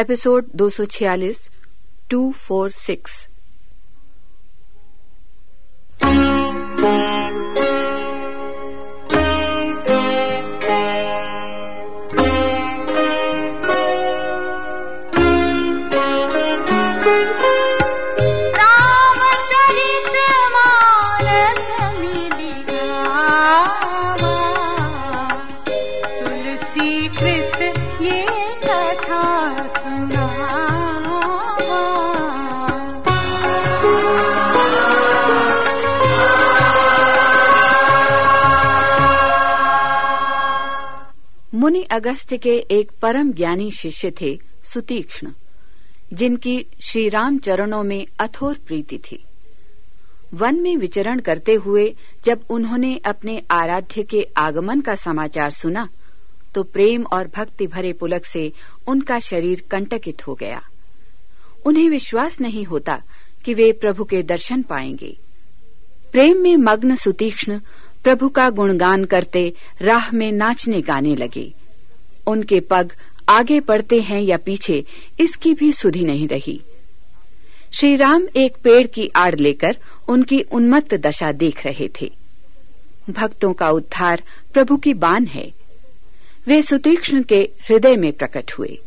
Episode 246 246 मुनि अगस्त्य के एक परम ज्ञानी शिष्य थे, सुतीक्ष्ण, जिनकी श्री राम चरणों में अथोर प्रीति थी। वन में विचरण करते हुए जब उन्होंने अपने आराध्य के आगमन का समाचार सुना तो प्रेम और भक्ति भरे पुलक से उनका शरीर कंटकित हो गया। उन्हें विश्वास नहीं होता कि वे प्रभु के दर्शन पाएँगे। प्रेम में मग्न सुतीक्ष्ण प्रभु का गुणगान करते राह में नाचने गाने लगे। उनके पग आगे पड़ते हैं या पीछे, इसकी भी सुधि नहीं रही। श्री राम एक पेड़ की आड़ लेकर उनकी उन्मत्त दशा देख रहे थे। भक्तों का उद्धार प्रभु की बान है। वे सुतीक्ष्ण के हृदय में प्रकट हुए।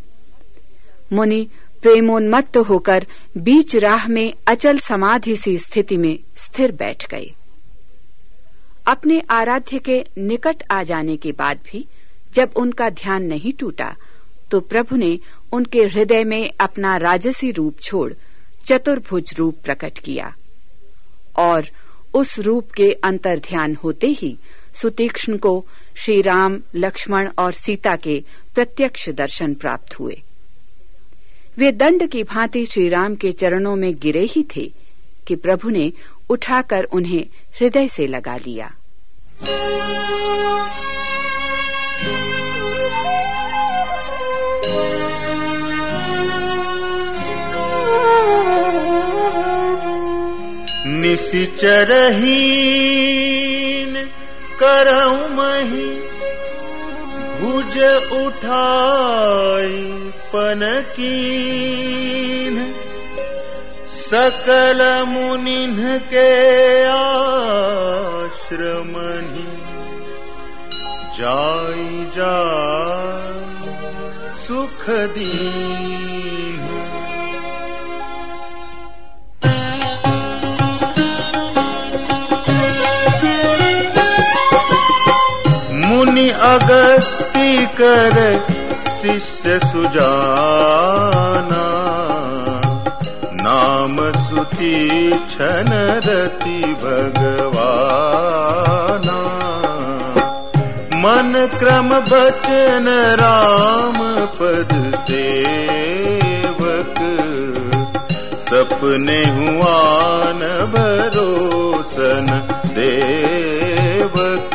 मुनि प्रेमोन्मत्त होकर बीच राह में अचल समाधि सी स्थिति में स्थिर बैठ गए। अपने आराध्य के निकट आ जाने के बाद भी जब उनका ध्यान नहीं टूटा तो प्रभु ने उनके हृदय में अपना राजसी रूप छोड़, चतुर्भुज रूप प्रकट किया। और उस रूप के अंतर ध्यान होते ही सुतीक्ष्ण को श्री राम लक्ष्मण और सीता के प्रत्यक्ष दर्शन प्राप्त हुए। वे दंड की भांति श्री राम के चरणों में गिरे ही थे कि प्रभु ने उठाकर उन्हें हृदय से लगा लिया। निशिचरहीन करऊ मही भुज उठाई पनकीन। सकल मुनिन के आश्रमनि जाई जाई सुख दीन। मुनि अगस्ती कर शिष्य सुजाना नाम सुती छन रति भगवाना। क्रम बचन राम पद सेवक। सपने न भरोसन देवक।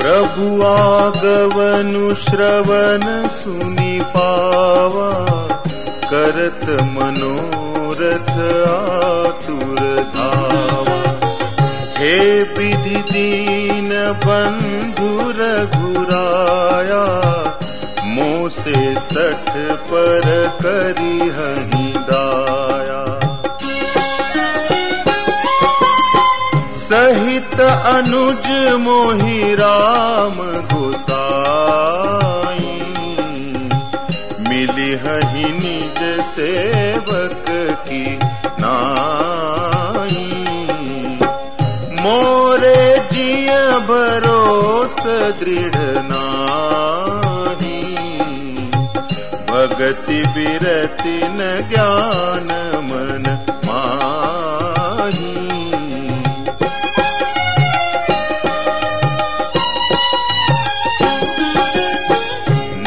प्रभु आगवनु श्रवण सुनि पावा करत मनोरथ धावा हे विधि दीन बंधु रघुराया, मोसे सठ पर करी हही दाया। सहित अनुज मोहि राम गोसाई मिली हही निज सेवक की नाई दृढ़ नाही भगति बिरति न ज्ञान मन माही।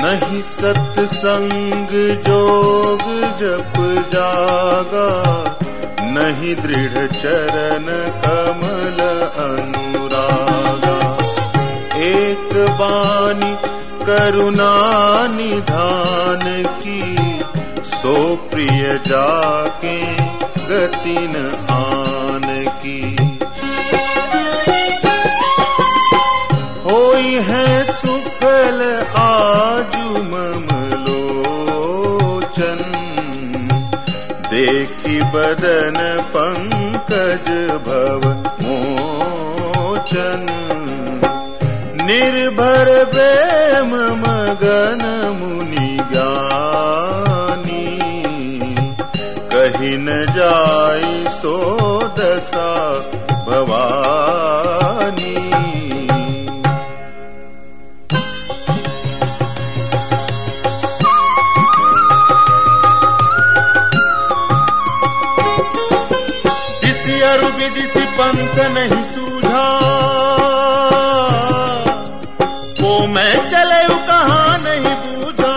नहीं सत्संग जोग जप जागा, नहीं दृढ़ चरण कमल अनुरागा बानी करुणा निधान की। सो प्रिय जाके गति न आन की। होई है सुफल आजु ममलोचन। देखी बदन पंकज भव मोचन। निर्भर प्रेम मगन मुनि ज्ञानी कही न जाई सो चले कहा नहीं बूझा।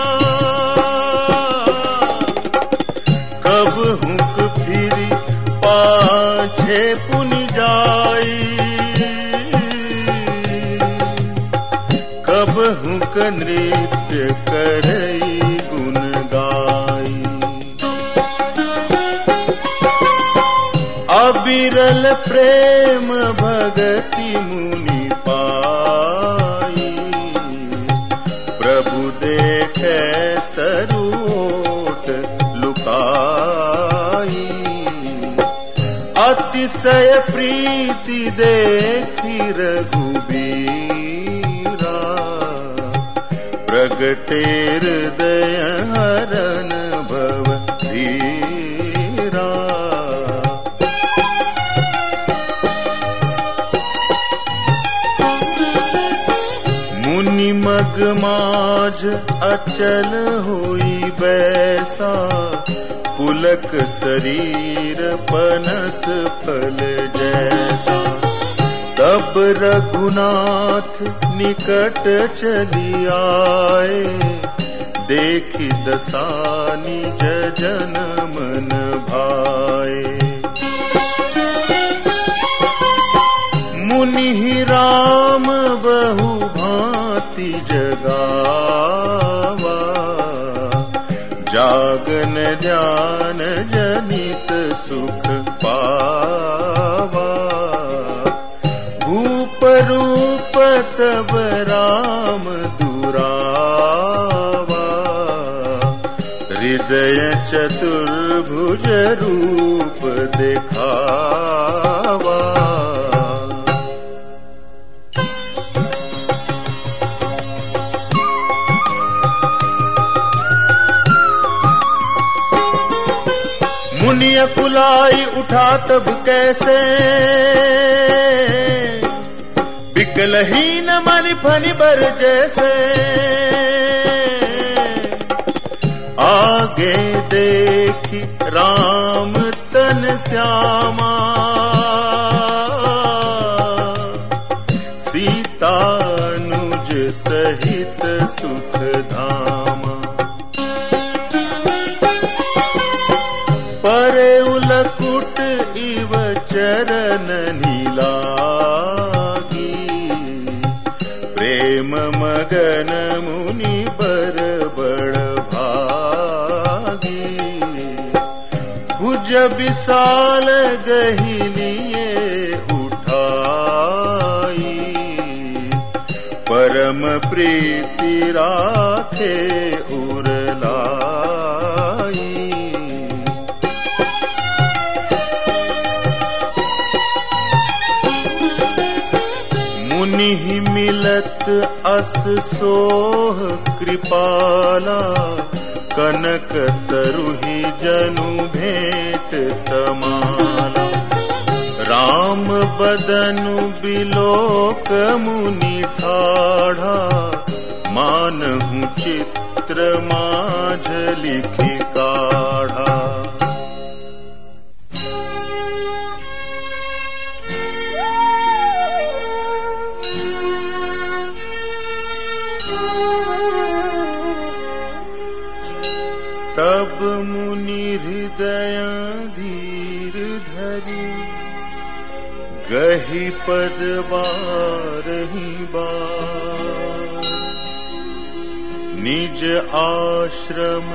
कब हुक फिरी पाछे पुन जाई। कब हुक नृत्य करई गुण गाई। अबिरल प्रेम भगति अतिशय प्रीति देखी रघुबीरा प्रगटे हृदय माज अचल होई बैसा पुलक शरीर पनस फल जैसा। तब रघुनाथ निकट चली आए। देखी दसानी जन मन भाए जागन ध्यान जनित सुख पावा। भूप रूप तब राम दुरावा। हृदय चतुर्भुज रूप कुलाई उठा तब कैसे? बिकलहीन मन फनि बर जैसे। आगे देखी राम तन श्यामा। सीतानुज सहित सुख गहिलिए उठाई। परम प्रीति राखे उरलाई। मुनि मिलत अस सोह कृपाला कनक तरुहि जनु भेंट तमाला। राम बदनु बिलोक मुनि ठाढ़ा। मानहु चित्र माझ लिखि तब मुनि हृदय धीर धरी गही पद बारही बार। निज आश्रम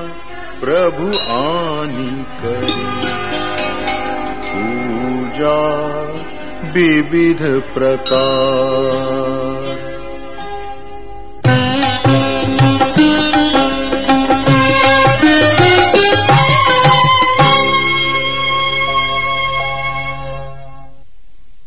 प्रभु आनी करी। पूजा विविध प्रकार